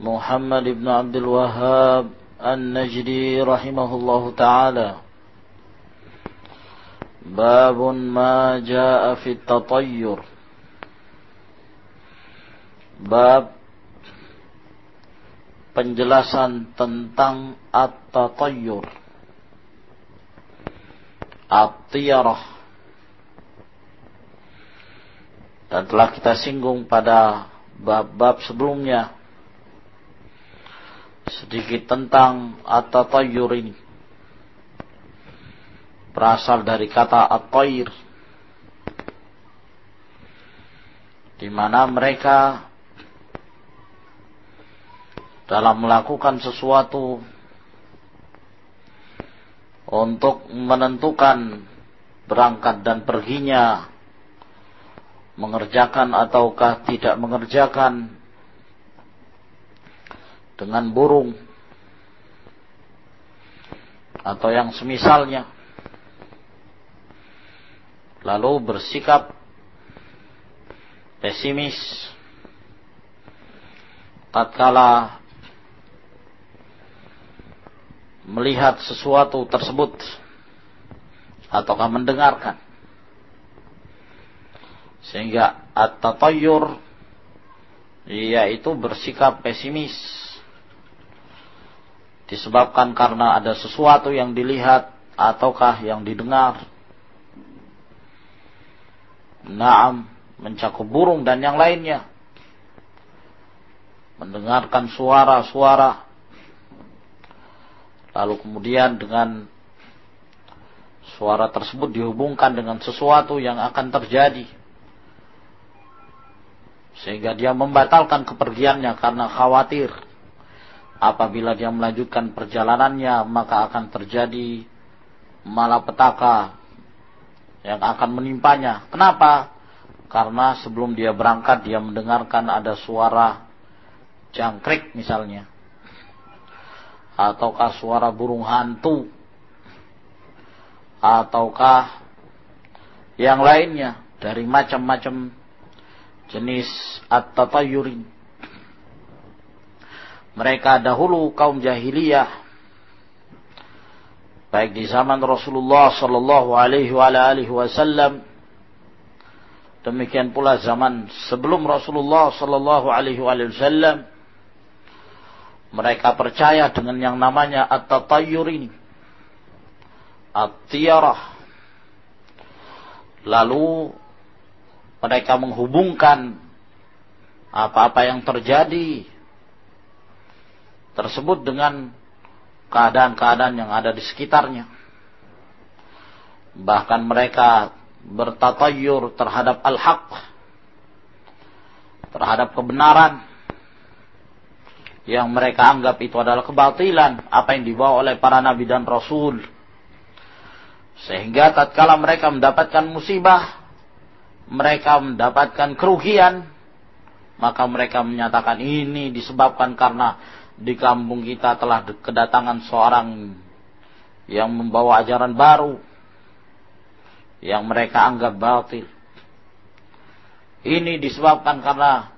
محمد بن عبد الوهاب النجدي رحمه الله تعالى باب ما جاء في التطير باب penjelasan tentang at-tatayyur at-tiyarah dan telah kita singgung pada bab-bab sebelumnya sedikit tentang at-tatayyur ini. Berasal dari kata at-tayr. Di mana mereka dalam melakukan sesuatu untuk menentukan berangkat dan perginya mengerjakan ataukah tidak mengerjakan dengan burung atau yang semisalnya. Lalu bersikap pesimis. Tatkala melihat sesuatu tersebut ataukah mendengarkan. Sehingga at-tatayyur yaitu bersikap pesimis disebabkan karena ada sesuatu yang dilihat ataukah yang didengar. Naam, mencakup burung dan yang lainnya. Mendengarkan suara-suara. Lalu kemudian dengan suara tersebut dihubungkan dengan sesuatu yang akan terjadi. Sehingga dia membatalkan kepergiannya karena khawatir apabila dia melanjutkan perjalanannya maka akan terjadi malapetaka yang akan menimpanya. Kenapa? Karena sebelum dia berangkat dia mendengarkan ada suara jangkrik misalnya. Ataukah suara burung hantu. Ataukah yang lainnya dari macam-macam jenis at-tatayurin mereka dahulu kaum jahiliyah baik di zaman Rasulullah sallallahu alaihi wasallam. Demikian pula zaman sebelum Rasulullah sallallahu alaihi wasallam. Mereka percaya dengan yang namanya at-tatayyur ini at-tiyarah. Lalu mereka menghubungkan apa-apa yang terjadi tersebut dengan keadaan-keadaan yang ada di sekitarnya. Bahkan mereka bertatayur terhadap al-haq, terhadap kebenaran yang mereka anggap itu adalah kebatilan apa yang dibawa oleh para nabi dan rasul. Sehingga tatkala mereka mendapatkan musibah, mereka mendapatkan kerugian, maka mereka menyatakan ini disebabkan karena di kampung kita telah kedatangan seorang yang membawa ajaran baru yang mereka anggap batil. Ini disebabkan karena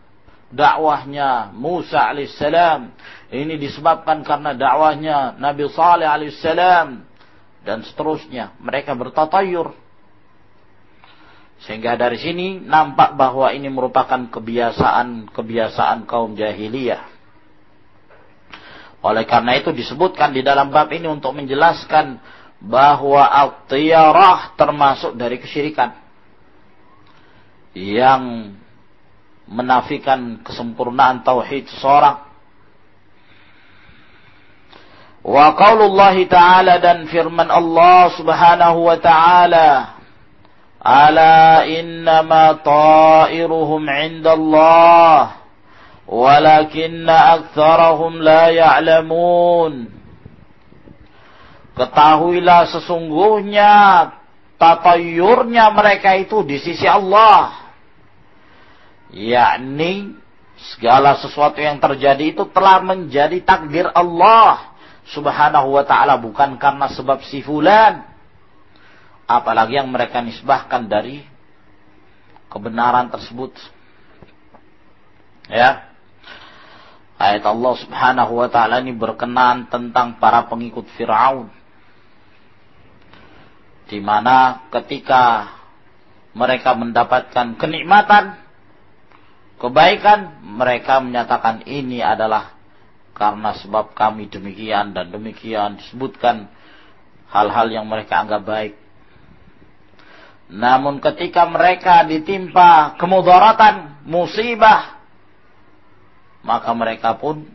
dakwahnya Musa alaihissalam. Ini disebabkan karena dakwahnya Nabi Saleh alaihissalam dan seterusnya. Mereka bertatayur. Sehingga dari sini nampak bahwa ini merupakan kebiasaan-kebiasaan kaum jahiliyah Oleh karena itu disebutkan di dalam bab ini untuk menjelaskan bahwa al-tiyarah termasuk dari kesyirikan yang menafikan kesempurnaan tauhid seseorang. Wa qaulullah ta'ala dan firman Allah subhanahu wa ta'ala Ala innama ta'iruhum indallah walakinna aktsarahum la ya'lamun Ketahuilah sesungguhnya tatayurnya mereka itu di sisi Allah. Yakni segala sesuatu yang terjadi itu telah menjadi takdir Allah subhanahu wa ta'ala bukan karena sebab si fulan. Apalagi yang mereka nisbahkan dari kebenaran tersebut. Ya. Ayat Allah subhanahu wa ta'ala ini berkenan tentang para pengikut Fir'aun di mana ketika mereka mendapatkan kenikmatan, kebaikan, mereka menyatakan ini adalah karena sebab kami demikian dan demikian disebutkan hal-hal yang mereka anggap baik. Namun ketika mereka ditimpa kemudaratan, musibah, maka mereka pun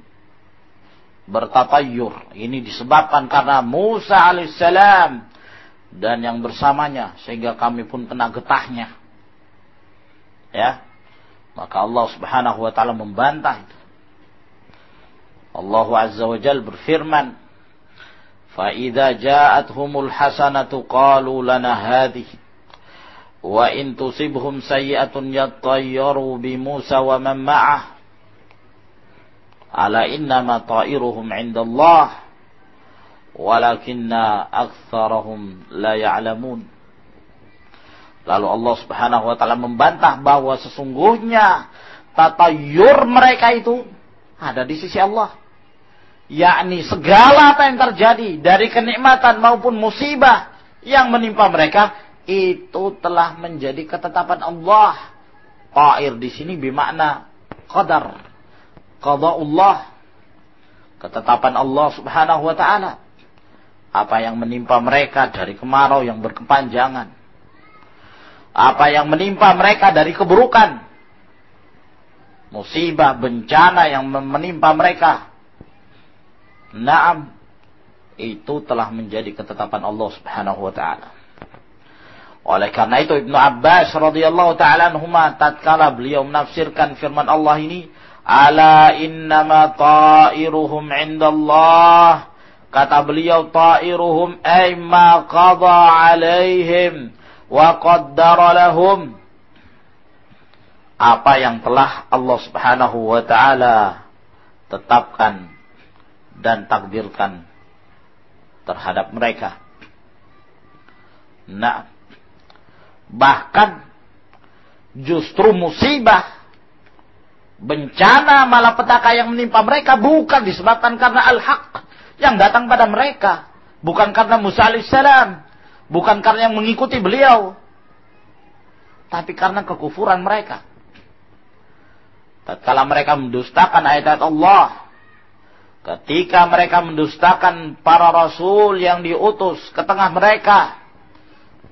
bertatayur. Ini disebabkan karena Musa alaihissalam dan yang bersamanya sehingga kami pun kena getahnya. Ya. Maka Allah Subhanahu wa taala membantah itu. Allah Azza wa Jalla berfirman, "Fa idza ja'atuhumul hasanatu qalu lana hadhihi wa in tusibhum sayyi'atun yattayyaru bi Musa wa man ma'ah ala innama ta'iruhum 'inda Allah." walakinna aktsarahum la ya'lamun. Lalu Allah Subhanahu wa taala membantah bahwa sesungguhnya tatayur mereka itu ada di sisi Allah. Yakni segala apa yang terjadi dari kenikmatan maupun musibah yang menimpa mereka itu telah menjadi ketetapan Allah. Ta'ir di sini bermakna qadar. Allah. Ketetapan Allah Subhanahu wa taala apa yang menimpa mereka dari kemarau yang berkepanjangan, apa yang menimpa mereka dari keburukan, musibah, bencana yang menimpa mereka. Naam, itu telah menjadi ketetapan Allah Subhanahu wa taala. Oleh karena itu Ibnu Abbas radhiyallahu taala anhuma tatkala beliau menafsirkan firman Allah ini, "Ala innama ta'iruhum 'indallah." Kata beliau, ta'iruhum ay ma qada alaihim wa qaddara lahum. Apa yang telah Allah subhanahu wa ta'ala tetapkan dan takdirkan terhadap mereka. Nah, bahkan justru musibah bencana malapetaka yang menimpa mereka bukan disebabkan karena al-haq yang datang pada mereka. Bukan karena Musa alaihissalam. Bukan karena yang mengikuti beliau. Tapi karena kekufuran mereka. Tatkala mereka mendustakan ayat-ayat Allah. Ketika mereka mendustakan para rasul yang diutus ke tengah mereka.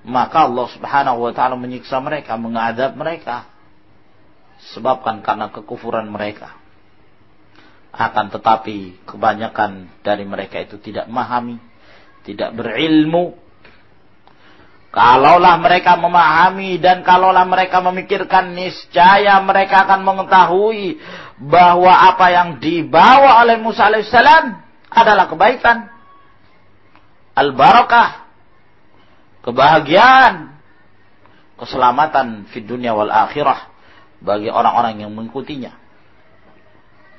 Maka Allah subhanahu wa ta'ala menyiksa mereka, mengadab mereka. Sebabkan karena kekufuran mereka. Akan tetapi kebanyakan dari mereka itu tidak memahami, tidak berilmu. Kalaulah mereka memahami dan kalaulah mereka memikirkan niscaya mereka akan mengetahui bahwa apa yang dibawa oleh Musa alaihissalam adalah kebaikan. Al-barakah. Kebahagiaan. Keselamatan di dunia wal akhirah. Bagi orang-orang yang mengikutinya.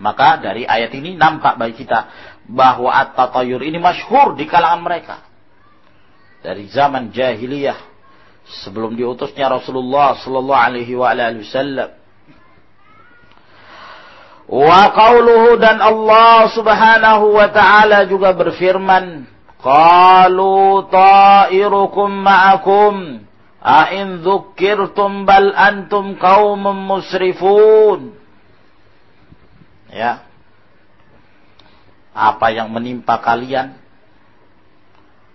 Maka dari ayat ini nampak bagi kita bahwa at-tatayur ini masyhur di kalangan mereka. Dari zaman jahiliyah sebelum diutusnya Rasulullah sallallahu alaihi wa alihi wasallam. Wa qauluhu dan Allah Subhanahu wa taala juga berfirman, "Qalu ta'irukum ma'akum, a in dzukkirtum bal antum qaumun musrifun." Ya. apa yang menimpa kalian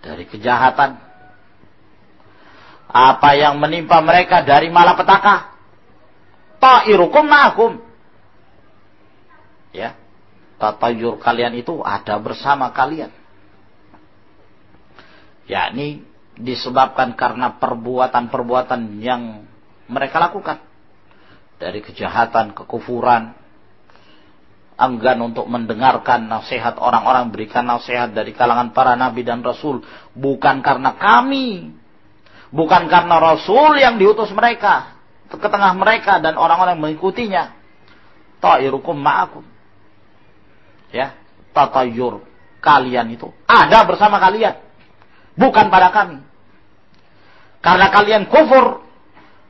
dari kejahatan, apa yang menimpa mereka dari malapetaka. Ta'irukum ma'akum. Ya. Tatayur kalian itu ada bersama kalian. Yakni disebabkan karena perbuatan-perbuatan yang mereka lakukan. Dari kejahatan, kekufuran, enggan untuk mendengarkan nasihat orang-orang berikan nasihat dari kalangan para nabi dan rasul bukan karena kami bukan karena rasul yang diutus mereka ke tengah mereka dan orang-orang mengikutinya. Ta'irukum ma'akum. Ya, tatayur kalian itu ada bersama kalian. Bukan pada kami. Karena kalian kufur,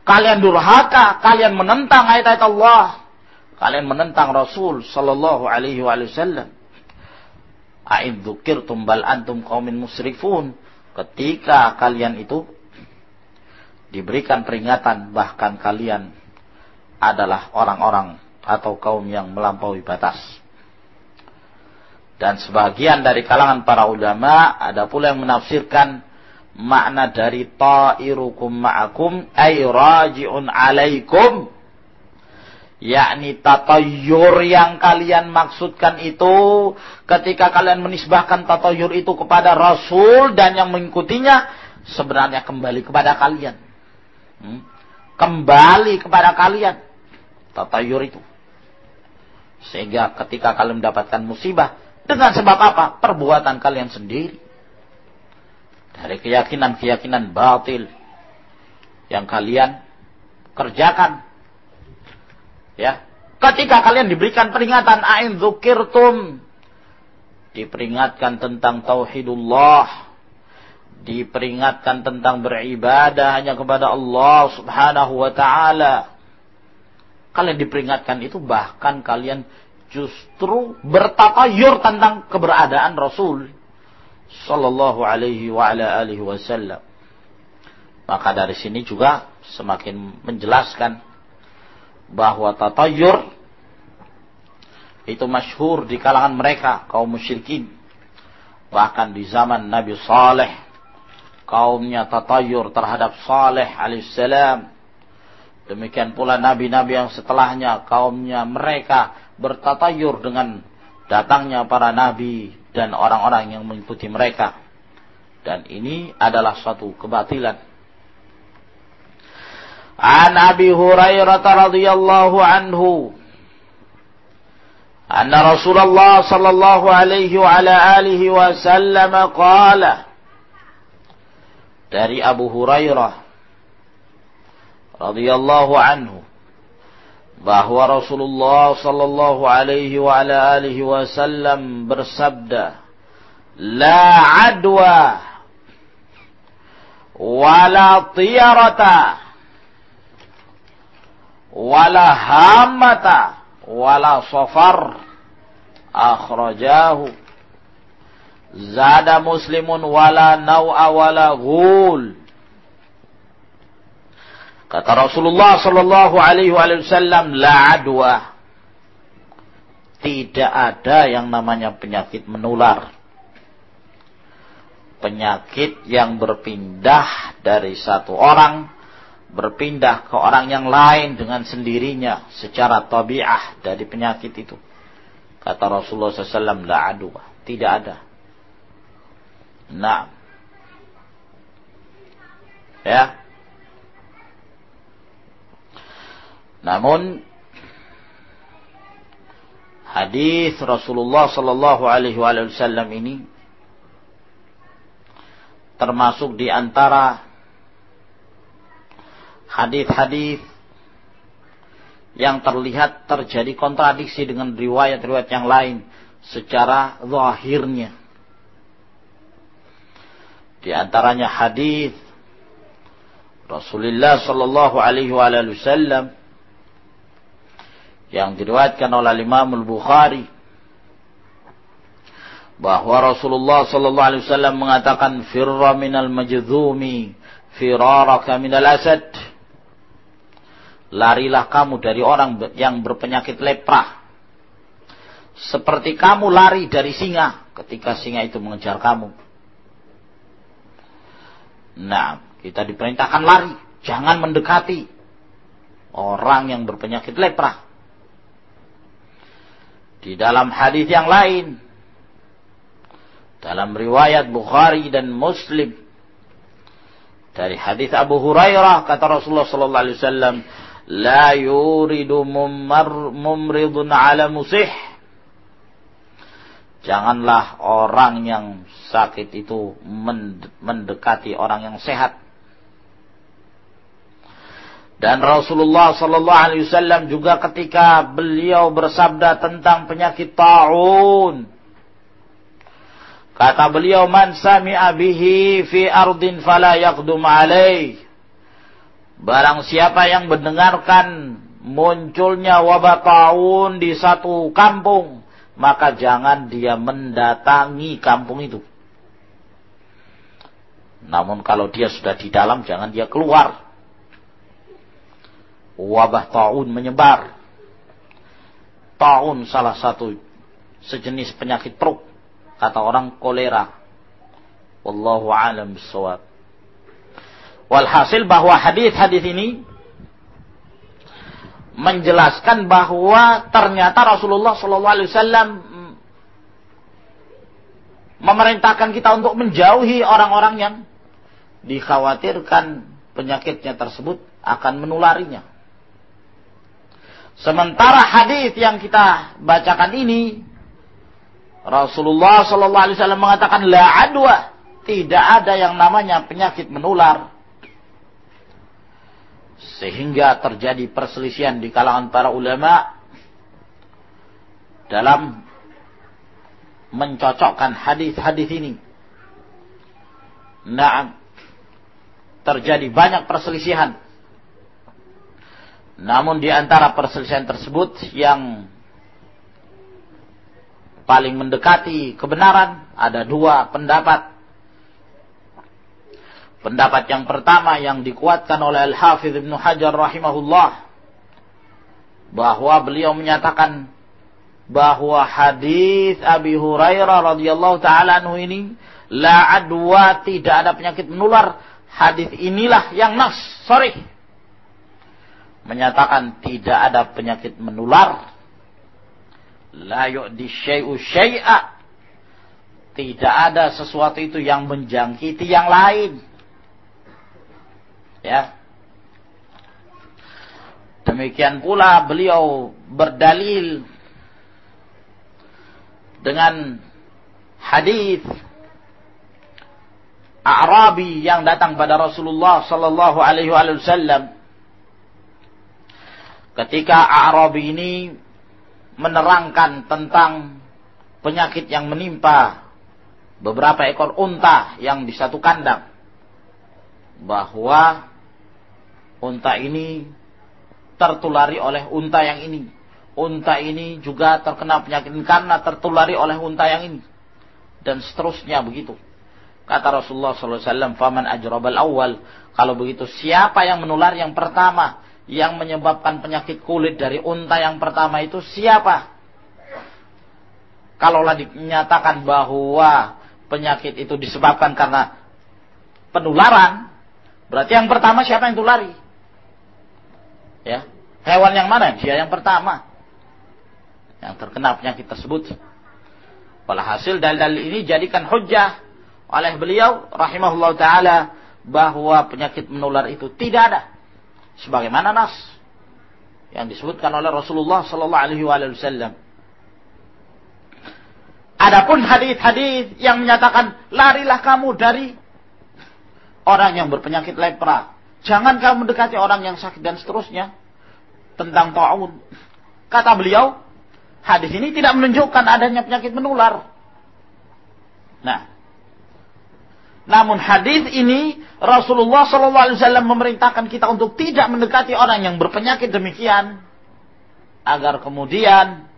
kalian durhaka, kalian menentang ayat-ayat Allah. Kalian menentang Rasul sallallahu alaihi wasallam. A'id dzukirtum bal antum qaumin musrifun. Ketika kalian itu diberikan peringatan bahkan kalian adalah orang-orang atau kaum yang melampaui batas. Dan sebagian dari kalangan para ulama ada pula yang menafsirkan makna dari ta'irukum ma'akum ay raji'un alaikum yakni tatayur yang kalian maksudkan itu ketika kalian menisbahkan tatayur itu kepada rasul dan yang mengikutinya sebenarnya kembali kepada kalian Hmm? Kembali kepada kalian. Tatayur itu. Sehingga ketika kalian mendapatkan musibah. Dengan sebab apa? Perbuatan kalian sendiri. Dari keyakinan-keyakinan batil. Yang kalian kerjakan. Ya. Ketika kalian diberikan peringatan. Ain zukirtum. Diperingatkan tentang tauhidullah diperingatkan tentang beribadah hanya kepada Allah Subhanahu wa taala. Kalian diperingatkan itu bahkan kalian justru bertatayur tentang keberadaan Rasul sallallahu alaihi wa ala alihi wasallam. Maka dari sini juga semakin menjelaskan bahwa tatayur itu masyhur di kalangan mereka kaum musyrikin bahkan di zaman Nabi Saleh kaumnya tatayur terhadap Saleh alaihissalam. Demikian pula nabi-nabi yang setelahnya kaumnya mereka bertatayur dengan datangnya para nabi dan orang-orang yang mengikuti mereka. Dan ini adalah suatu kebatilan. An Abi Hurairah radhiyallahu anhu anna Rasulullah sallallahu alaihi wa ala alihi wasallam qala dari Abu Hurairah radhiyallahu anhu bahwa Rasulullah sallallahu alaihi wa ala alihi wasallam bersabda la adwa wala tiyarata wala hamata wala safar akhrajahu Zada muslimun wala naw'a wala ghul. Kata Rasulullah sallallahu alaihi wasallam la adwa. Tidak ada yang namanya penyakit menular. Penyakit yang berpindah dari satu orang berpindah ke orang yang lain dengan sendirinya secara tabiah dari penyakit itu. Kata Rasulullah SAW, la adwa. Tidak ada. Nah. Ya. Namun hadis Rasulullah sallallahu alaihi wasallam ini termasuk di antara hadis-hadis yang terlihat terjadi kontradiksi dengan riwayat-riwayat yang lain secara zahirnya. Di antaranya hadis Rasulullah sallallahu alaihi wasallam yang diriwayatkan oleh Imam Al-Bukhari bahwa Rasulullah sallallahu alaihi wasallam mengatakan firra minal majdzumi firaraka minal asad larilah kamu dari orang yang berpenyakit lepra seperti kamu lari dari singa ketika singa itu mengejar kamu. Nah, kita diperintahkan lari, jangan mendekati orang yang berpenyakit lepra. Di dalam hadis yang lain, dalam riwayat Bukhari dan Muslim, dari hadis Abu Hurairah kata Rasulullah sallallahu alaihi wasallam, "La yuridu mumridun ala musih." Janganlah orang yang sakit itu mendekati orang yang sehat. Dan Rasulullah sallallahu alaihi wasallam juga ketika beliau bersabda tentang penyakit taun. Kata beliau man sami'a bihi fi ardin fala yaqdum alaih. Barang siapa yang mendengarkan munculnya wabah taun di satu kampung, maka jangan dia mendatangi kampung itu. Namun kalau dia sudah di dalam, jangan dia keluar. Wabah taun menyebar. Taun salah satu sejenis penyakit perut. Kata orang kolera. Wallahu alam bisawab. Walhasil bahwa hadis-hadis ini menjelaskan bahwa ternyata Rasulullah Wasallam memerintahkan kita untuk menjauhi orang-orang yang dikhawatirkan penyakitnya tersebut akan menularinya. Sementara hadis yang kita bacakan ini Rasulullah Shallallahu Alaihi Wasallam mengatakan la adwa tidak ada yang namanya penyakit menular sehingga terjadi perselisihan di kalangan para ulama dalam mencocokkan hadis-hadis ini. Nah, terjadi banyak perselisihan. Namun di antara perselisihan tersebut yang paling mendekati kebenaran ada dua pendapat Pendapat yang pertama yang dikuatkan oleh Al-Hafidh Ibn Hajar rahimahullah. Bahwa beliau menyatakan bahwa hadis Abi Hurairah radhiyallahu taala anhu ini la adwa tidak ada penyakit menular. Hadis inilah yang nas, sorry. Menyatakan tidak ada penyakit menular. La yu'di syai'u syai'a. Tidak ada sesuatu itu yang menjangkiti yang lain Ya. Demikian pula beliau berdalil dengan hadis Arabi yang datang pada Rasulullah sallallahu alaihi wasallam ketika Arabi ini menerangkan tentang penyakit yang menimpa beberapa ekor unta yang di satu kandang bahwa unta ini tertulari oleh unta yang ini. Unta ini juga terkena penyakit karena tertulari oleh unta yang ini. Dan seterusnya begitu. Kata Rasulullah SAW, Faman ajrabal awal. Kalau begitu, siapa yang menular yang pertama? Yang menyebabkan penyakit kulit dari unta yang pertama itu siapa? Kalaulah dinyatakan bahwa penyakit itu disebabkan karena penularan, berarti yang pertama siapa yang tulari? Ya. Hewan yang mana? Dia yang pertama. Yang terkena penyakit tersebut. hasil dalil-dalil ini jadikan hujah oleh beliau rahimahullah taala bahwa penyakit menular itu tidak ada sebagaimana nas yang disebutkan oleh Rasulullah sallallahu alaihi wasallam. Adapun hadis-hadis yang menyatakan larilah kamu dari orang yang berpenyakit lepra, jangan kamu mendekati orang yang sakit dan seterusnya tentang ta'un. Kata beliau, hadis ini tidak menunjukkan adanya penyakit menular. Nah, namun hadis ini Rasulullah SAW memerintahkan kita untuk tidak mendekati orang yang berpenyakit demikian, agar kemudian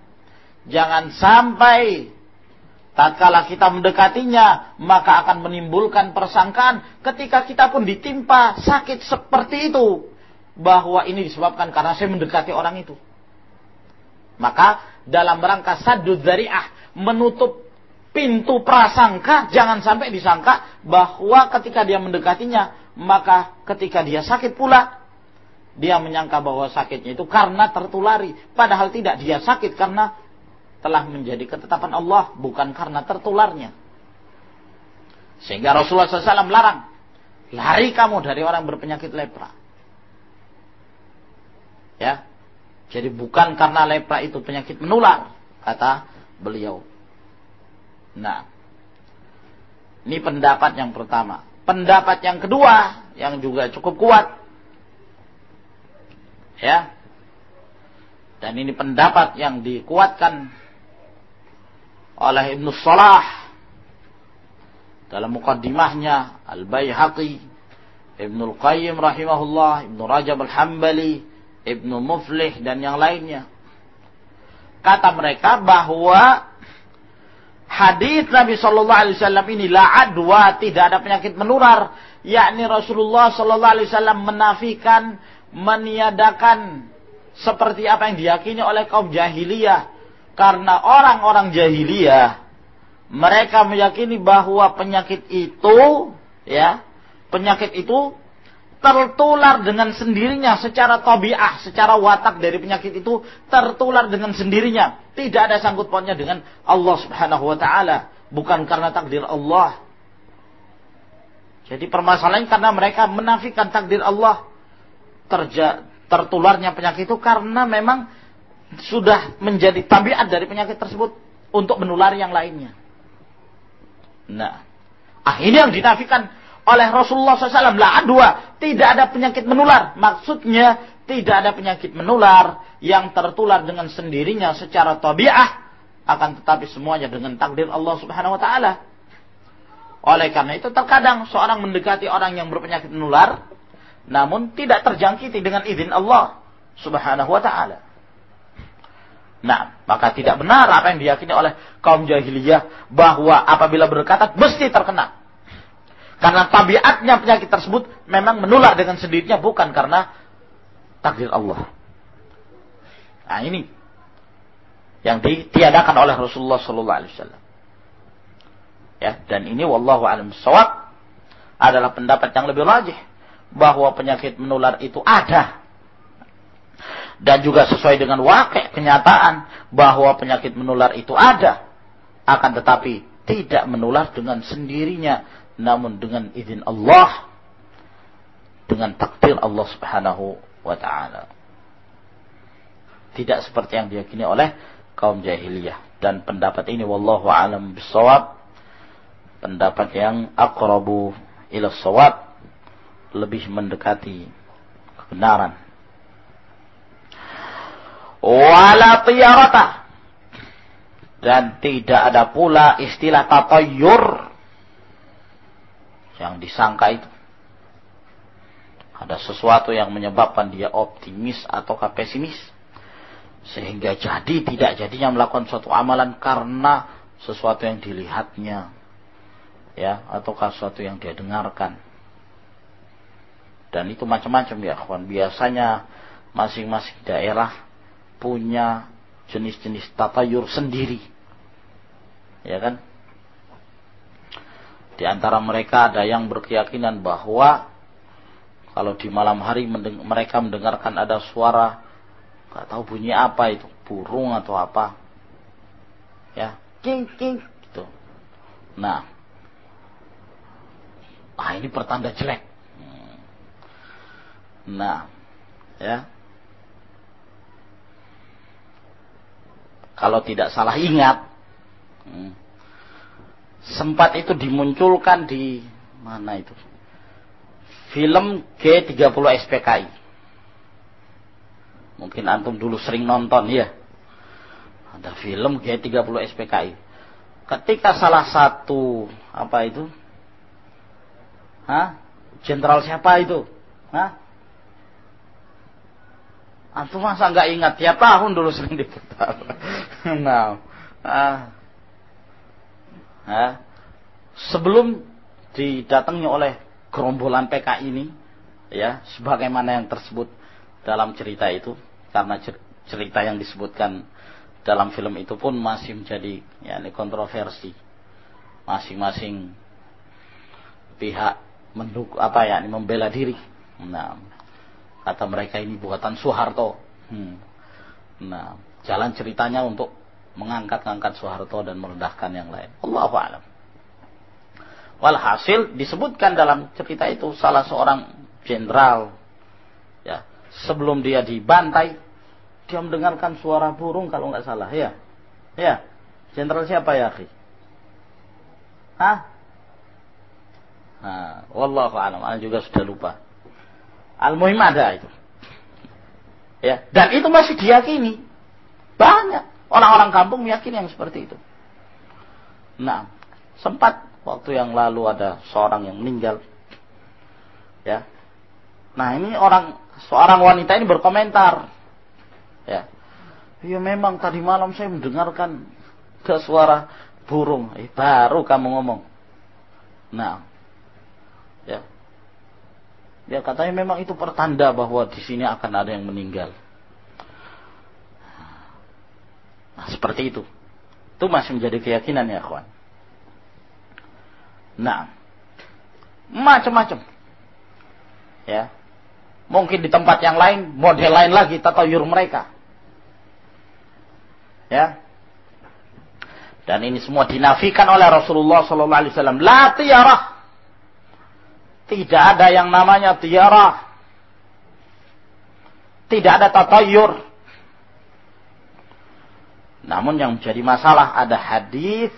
jangan sampai tatkala kita mendekatinya maka akan menimbulkan persangkaan ketika kita pun ditimpa sakit seperti itu bahwa ini disebabkan karena saya mendekati orang itu. Maka dalam rangka sadud dzari'ah menutup pintu prasangka jangan sampai disangka bahwa ketika dia mendekatinya maka ketika dia sakit pula dia menyangka bahwa sakitnya itu karena tertulari. Padahal tidak dia sakit karena telah menjadi ketetapan Allah bukan karena tertularnya. Sehingga Rasulullah SAW larang lari kamu dari orang berpenyakit lepra. Ya. Jadi bukan karena lepra itu penyakit menular kata beliau Nah, ini pendapat yang pertama. Pendapat yang kedua yang juga cukup kuat. Ya. Dan ini pendapat yang dikuatkan oleh Ibnu Salah dalam mukaddimahnya Al-Baihaqi, Ibnu Al-Qayyim rahimahullah, Ibnu Rajab Al-Hambali, Ibnu Muflih dan yang lainnya. Kata mereka bahwa hadis Nabi Shallallahu Alaihi Wasallam ini la adwa tidak ada penyakit menular. Yakni Rasulullah Shallallahu Alaihi Wasallam menafikan meniadakan seperti apa yang diyakini oleh kaum jahiliyah. Karena orang-orang jahiliyah mereka meyakini bahwa penyakit itu ya penyakit itu tertular dengan sendirinya secara tabiah, secara watak dari penyakit itu tertular dengan sendirinya. Tidak ada sangkut pautnya dengan Allah Subhanahu wa taala, bukan karena takdir Allah. Jadi permasalahan karena mereka menafikan takdir Allah terja, tertularnya penyakit itu karena memang sudah menjadi tabiat dari penyakit tersebut untuk menulari yang lainnya. Nah, ah ini yang dinafikan oleh Rasulullah SAW. La adwa. Tidak ada penyakit menular. Maksudnya tidak ada penyakit menular yang tertular dengan sendirinya secara tabiah. Akan tetapi semuanya dengan takdir Allah Subhanahu Wa Taala. Oleh karena itu terkadang seorang mendekati orang yang berpenyakit menular. Namun tidak terjangkiti dengan izin Allah Subhanahu Wa Taala. Nah, maka tidak benar apa yang diyakini oleh kaum jahiliyah bahwa apabila berkata mesti terkena. Karena tabiatnya penyakit tersebut memang menular dengan sendirinya bukan karena takdir Allah. Nah ini yang ditiadakan oleh Rasulullah Sallallahu Alaihi Wasallam. Ya, dan ini wallahu alam sawab adalah pendapat yang lebih rajih bahwa penyakit menular itu ada dan juga sesuai dengan wakil kenyataan bahwa penyakit menular itu ada akan tetapi tidak menular dengan sendirinya namun dengan izin Allah dengan takdir Allah Subhanahu wa taala. Tidak seperti yang diyakini oleh kaum jahiliyah dan pendapat ini wallahu alam bisawab pendapat yang aqrabu ila sawab lebih mendekati kebenaran. Wala tiyarata dan tidak ada pula istilah tatayur yang disangka itu. Ada sesuatu yang menyebabkan dia optimis atau pesimis. Sehingga jadi tidak jadinya melakukan suatu amalan karena sesuatu yang dilihatnya. Ya, ataukah sesuatu yang dia dengarkan. Dan itu macam-macam ya kawan. Biasanya masing-masing daerah punya jenis-jenis tatayur sendiri. Ya kan? Di antara mereka ada yang berkeyakinan bahwa kalau di malam hari mendeng mereka mendengarkan ada suara nggak tahu bunyi apa itu burung atau apa. Ya king king gitu. Nah ah ini pertanda jelek. Hmm. nah ya. Kalau tidak salah ingat hmm, sempat itu dimunculkan di mana itu film G30 SPKI mungkin antum dulu sering nonton ya ada film G30 SPKI ketika salah satu apa itu Hah? Jenderal siapa itu? Hah? Antum masa nggak ingat tiap tahun dulu sering diputar. nah, ah, ya, sebelum didatangi oleh gerombolan PK ini ya sebagaimana yang tersebut dalam cerita itu karena cerita yang disebutkan dalam film itu pun masih menjadi ya, kontroversi. Masing-masing pihak menduk apa ya membela diri. Nah, kata mereka ini buatan Soeharto. Hmm. Nah, jalan ceritanya untuk mengangkat-angkat Soeharto dan merendahkan yang lain. Allahu a'lam. Walhasil disebutkan dalam cerita itu salah seorang jenderal ya sebelum dia dibantai dia mendengarkan suara burung kalau nggak salah ya ya jenderal siapa ya akhi Hah? Nah, wallahu a'lam. Ana juga sudah lupa. Al-muhim ada itu. Ya, dan itu masih diyakini. Banyak orang-orang kampung meyakini yang seperti itu. Nah, sempat waktu yang lalu ada seorang yang meninggal. Ya. Nah, ini orang seorang wanita ini berkomentar. Ya. Ya memang tadi malam saya mendengarkan ke suara burung. Eh, baru kamu ngomong. Nah. Ya. Ya katanya memang itu pertanda bahwa di sini akan ada yang meninggal. Nah, seperti itu. Itu masih menjadi keyakinan ya, kawan. Nah, macam-macam. Ya. Mungkin di tempat yang lain, model lain lagi tatayur mereka. Ya. Dan ini semua dinafikan oleh Rasulullah sallallahu alaihi wasallam. La tiarah. Tidak ada yang namanya tiarah. Tidak ada tatayur. Namun yang menjadi masalah ada hadis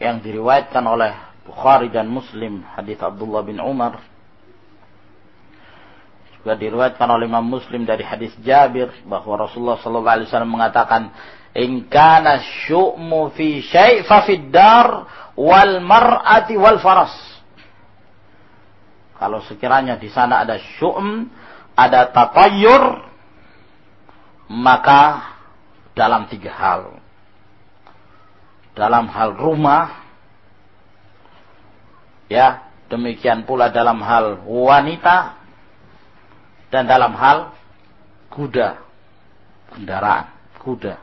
yang diriwayatkan oleh Bukhari dan Muslim, hadis Abdullah bin Umar. Juga diriwayatkan oleh Imam Muslim dari hadis Jabir bahwa Rasulullah sallallahu alaihi wasallam mengatakan, "In kana syu'mu fi syai' fa fid dar wal mar'ati wal faras." Kalau sekiranya di sana ada syu'm, ada tatayur, maka dalam tiga hal. Dalam hal rumah, ya, demikian pula dalam hal wanita, dan dalam hal kuda, kendaraan, kuda.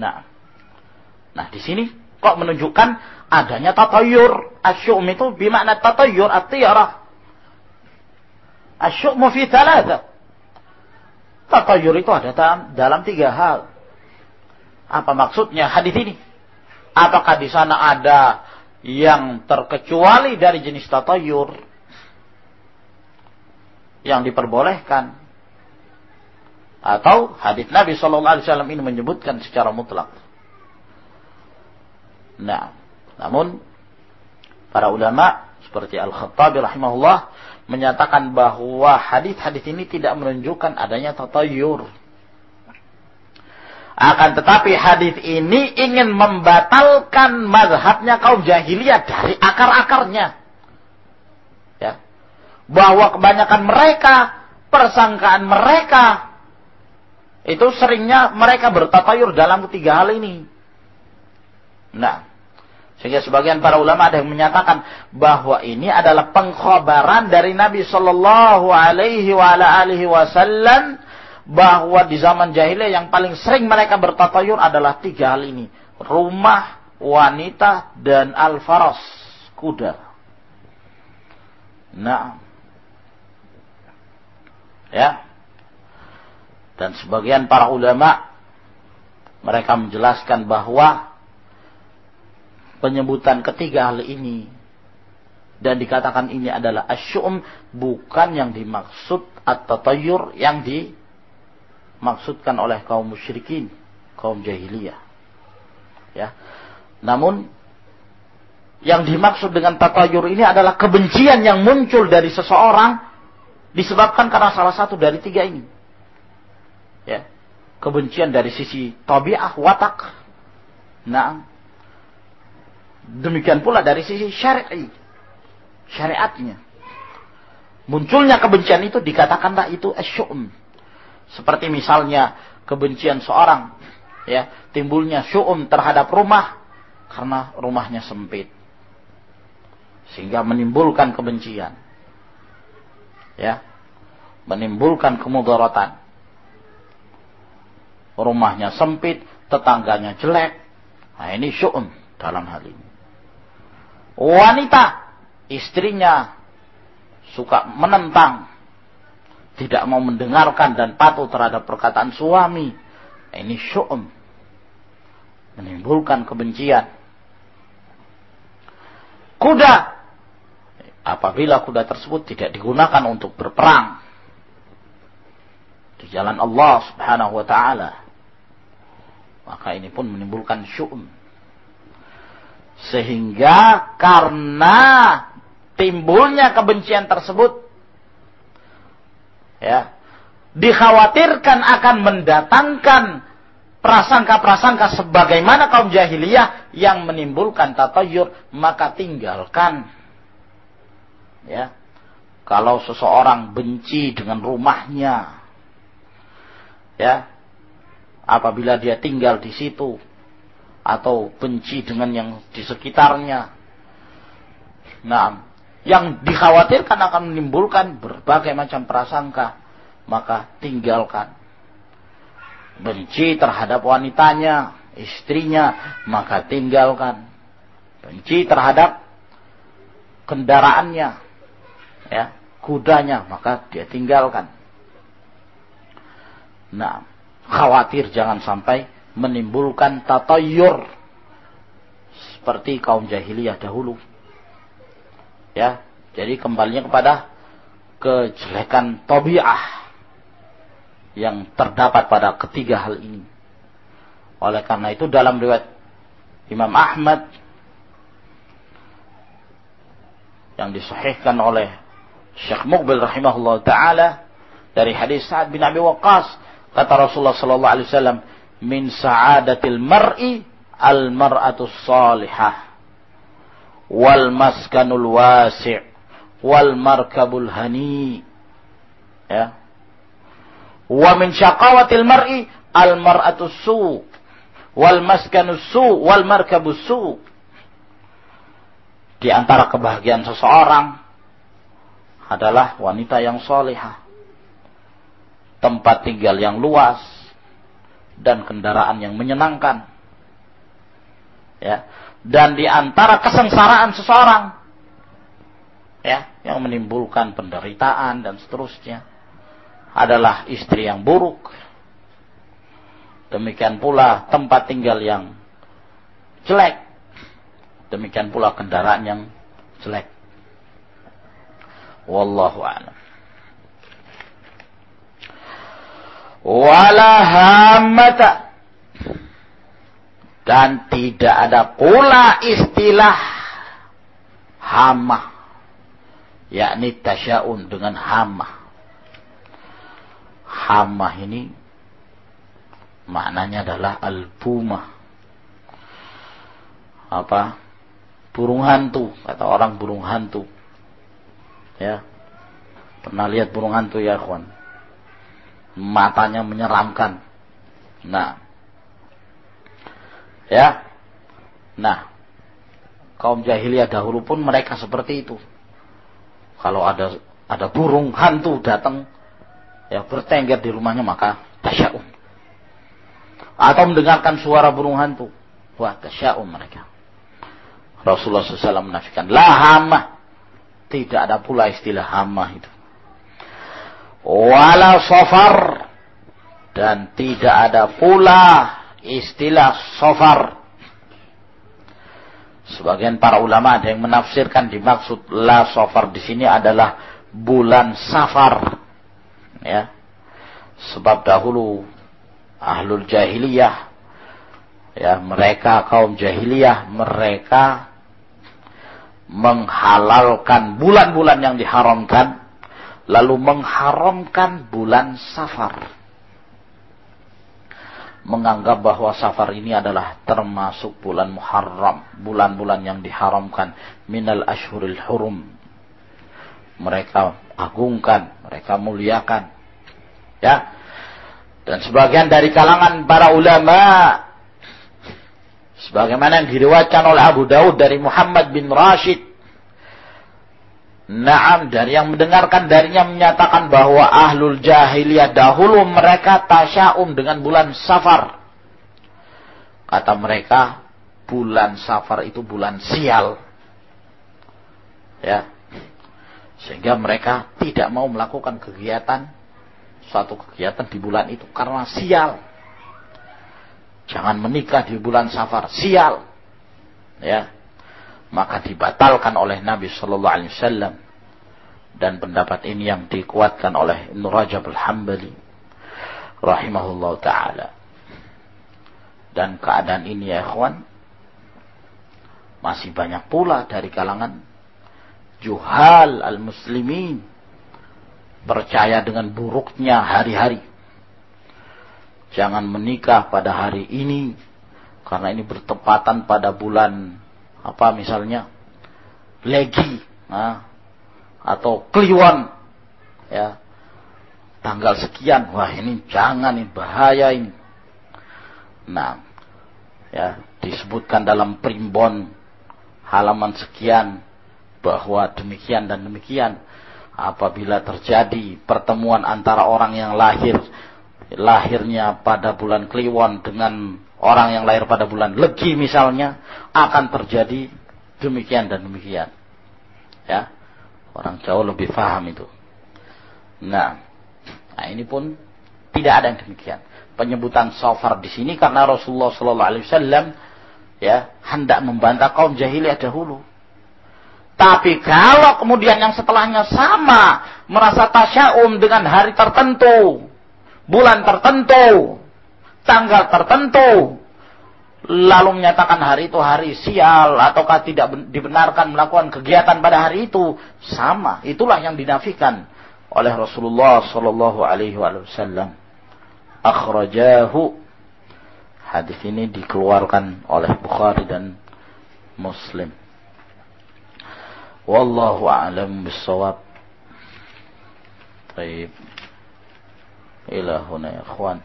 Nah, nah di sini kok menunjukkan adanya tatayur. Asyum itu bimakna tatayur, at-tiyarah. Asyum fi thalatha. Tatayur itu ada dalam, dalam tiga hal. Apa maksudnya hadis ini? Apakah di sana ada yang terkecuali dari jenis tatayur yang diperbolehkan? Atau hadis Nabi Shallallahu Alaihi Wasallam ini menyebutkan secara mutlak? Nah, namun para ulama seperti Al Khattabi rahimahullah menyatakan bahwa hadis-hadis ini tidak menunjukkan adanya tatayur. Akan tetapi hadis ini ingin membatalkan mazhabnya kaum jahiliyah dari akar-akarnya. Ya. Bahwa kebanyakan mereka, persangkaan mereka, itu seringnya mereka bertatayur dalam ketiga hal ini. Nah, sehingga sebagian para ulama ada yang menyatakan bahwa ini adalah pengkhabaran dari Nabi Shallallahu Alaihi Wasallam bahwa di zaman jahiliyah yang paling sering mereka bertatayur adalah tiga hal ini: rumah, wanita, dan al-faras, kuda. Nah, ya. Dan sebagian para ulama mereka menjelaskan bahwa penyebutan ketiga hal ini dan dikatakan ini adalah asyum bukan yang dimaksud atau tayur yang dimaksudkan oleh kaum musyrikin, kaum jahiliyah. Ya. Namun yang dimaksud dengan tatayur ini adalah kebencian yang muncul dari seseorang disebabkan karena salah satu dari tiga ini. Ya. Kebencian dari sisi tabiah, watak. Nah, Demikian pula dari sisi syar'i. Syariatnya. Munculnya kebencian itu dikatakanlah itu asyum. Seperti misalnya kebencian seorang ya, timbulnya syu'um terhadap rumah karena rumahnya sempit. Sehingga menimbulkan kebencian. Ya. menimbulkan kemudaratan. Rumahnya sempit, tetangganya jelek. Nah ini syu'un dalam hal ini. Wanita, istrinya suka menentang, tidak mau mendengarkan dan patuh terhadap perkataan suami. Ini syu'un. Menimbulkan kebencian. Kuda. Apabila kuda tersebut tidak digunakan untuk berperang. Di jalan Allah subhanahu wa ta'ala. Maka ini pun menimbulkan syu'un. Sehingga karena timbulnya kebencian tersebut ya dikhawatirkan akan mendatangkan prasangka-prasangka sebagaimana kaum jahiliyah yang menimbulkan tatayur maka tinggalkan ya. Kalau seseorang benci dengan rumahnya ya apabila dia tinggal di situ atau benci dengan yang di sekitarnya nah yang dikhawatirkan akan menimbulkan berbagai macam prasangka maka tinggalkan benci terhadap wanitanya, istrinya, maka tinggalkan. Benci terhadap kendaraannya, ya, kudanya, maka dia tinggalkan. Nah, khawatir jangan sampai menimbulkan tatayur seperti kaum jahiliyah dahulu. Ya, jadi kembalinya kepada kejelekan tabiah yang terdapat pada ketiga hal ini. Oleh karena itu dalam riwayat Imam Ahmad yang disahihkan oleh Syekh Muqbil rahimahullah taala dari hadis Sa'ad bin Abi Waqqas kata Rasulullah sallallahu alaihi wasallam min sa'adatil mar'i al mar'atu salihah wal maskanul wasi' wal markabul hani ya Wa min syaqawatil mar'i al mar'atu su wal maskanu su wal markabu su. Di antara kebahagiaan seseorang adalah wanita yang solehah. Tempat tinggal yang luas dan kendaraan yang menyenangkan. Ya. Dan di antara kesengsaraan seseorang ya, yang menimbulkan penderitaan dan seterusnya adalah istri yang buruk. Demikian pula tempat tinggal yang jelek. Demikian pula kendaraan yang jelek. Wallahu a'lam. Wala hamata. Dan tidak ada pula istilah hama. Yakni tasyaun dengan hama hamah ini maknanya adalah albumah. Apa? Burung hantu, kata orang burung hantu. Ya. Pernah lihat burung hantu ya, kawan? Matanya menyeramkan. Nah. Ya. Nah. Kaum jahiliyah dahulu pun mereka seperti itu. Kalau ada ada burung hantu datang ya bertengger di rumahnya maka tasya'um. Atau mendengarkan suara burung hantu. Wah, tasya'um mereka. Rasulullah SAW menafikan. La hama. Tidak ada pula istilah hama itu. Wala sofar. Dan tidak ada pula istilah sofar. Sebagian para ulama ada yang menafsirkan dimaksud la sofar di sini adalah bulan safar ya sebab dahulu ahlul jahiliyah ya mereka kaum jahiliyah mereka menghalalkan bulan-bulan yang diharamkan lalu mengharamkan bulan safar menganggap bahwa safar ini adalah termasuk bulan Muharram, bulan-bulan yang diharamkan minal ashuril hurum. Mereka agungkan, mereka muliakan. Ya. Dan sebagian dari kalangan para ulama sebagaimana yang diriwayatkan oleh Abu Daud dari Muhammad bin Rashid Naam dari yang mendengarkan darinya menyatakan bahwa ahlul jahiliyah dahulu mereka tasyaum dengan bulan safar. Kata mereka bulan safar itu bulan sial. Ya. Sehingga mereka tidak mau melakukan kegiatan suatu kegiatan di bulan itu karena sial. Jangan menikah di bulan safar, sial. Ya maka dibatalkan oleh Nabi Shallallahu Alaihi Wasallam. Dan pendapat ini yang dikuatkan oleh Ibn Rajab al-Hambali rahimahullah taala. Dan keadaan ini ya ikhwan masih banyak pula dari kalangan juhal al-muslimin percaya dengan buruknya hari-hari. Jangan menikah pada hari ini karena ini bertepatan pada bulan apa misalnya legi nah, atau kliwon ya. Tanggal sekian wah ini jangan ini bahaya ini. Nah ya disebutkan dalam primbon halaman sekian bahwa demikian dan demikian. Apabila terjadi pertemuan antara orang yang lahir lahirnya pada bulan Kliwon dengan orang yang lahir pada bulan Legi misalnya akan terjadi demikian dan demikian. Ya. Orang jauh lebih paham itu. Nah, nah ini pun tidak ada yang demikian. Penyebutan sofar di sini karena Rasulullah Shallallahu Alaihi Wasallam ya hendak membantah kaum jahiliyah dahulu. Tapi kalau kemudian yang setelahnya sama merasa tasyaum dengan hari tertentu, bulan tertentu, tanggal tertentu lalu menyatakan hari itu hari sial ataukah tidak dibenarkan melakukan kegiatan pada hari itu sama itulah yang dinafikan oleh Rasulullah sallallahu alaihi wasallam akhrajahu hadis ini dikeluarkan oleh Bukhari dan Muslim wallahu a'lam bissawab طيب إلى هنا يا أخوان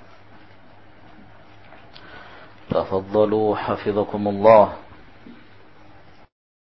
تفضلوا حفظكم الله.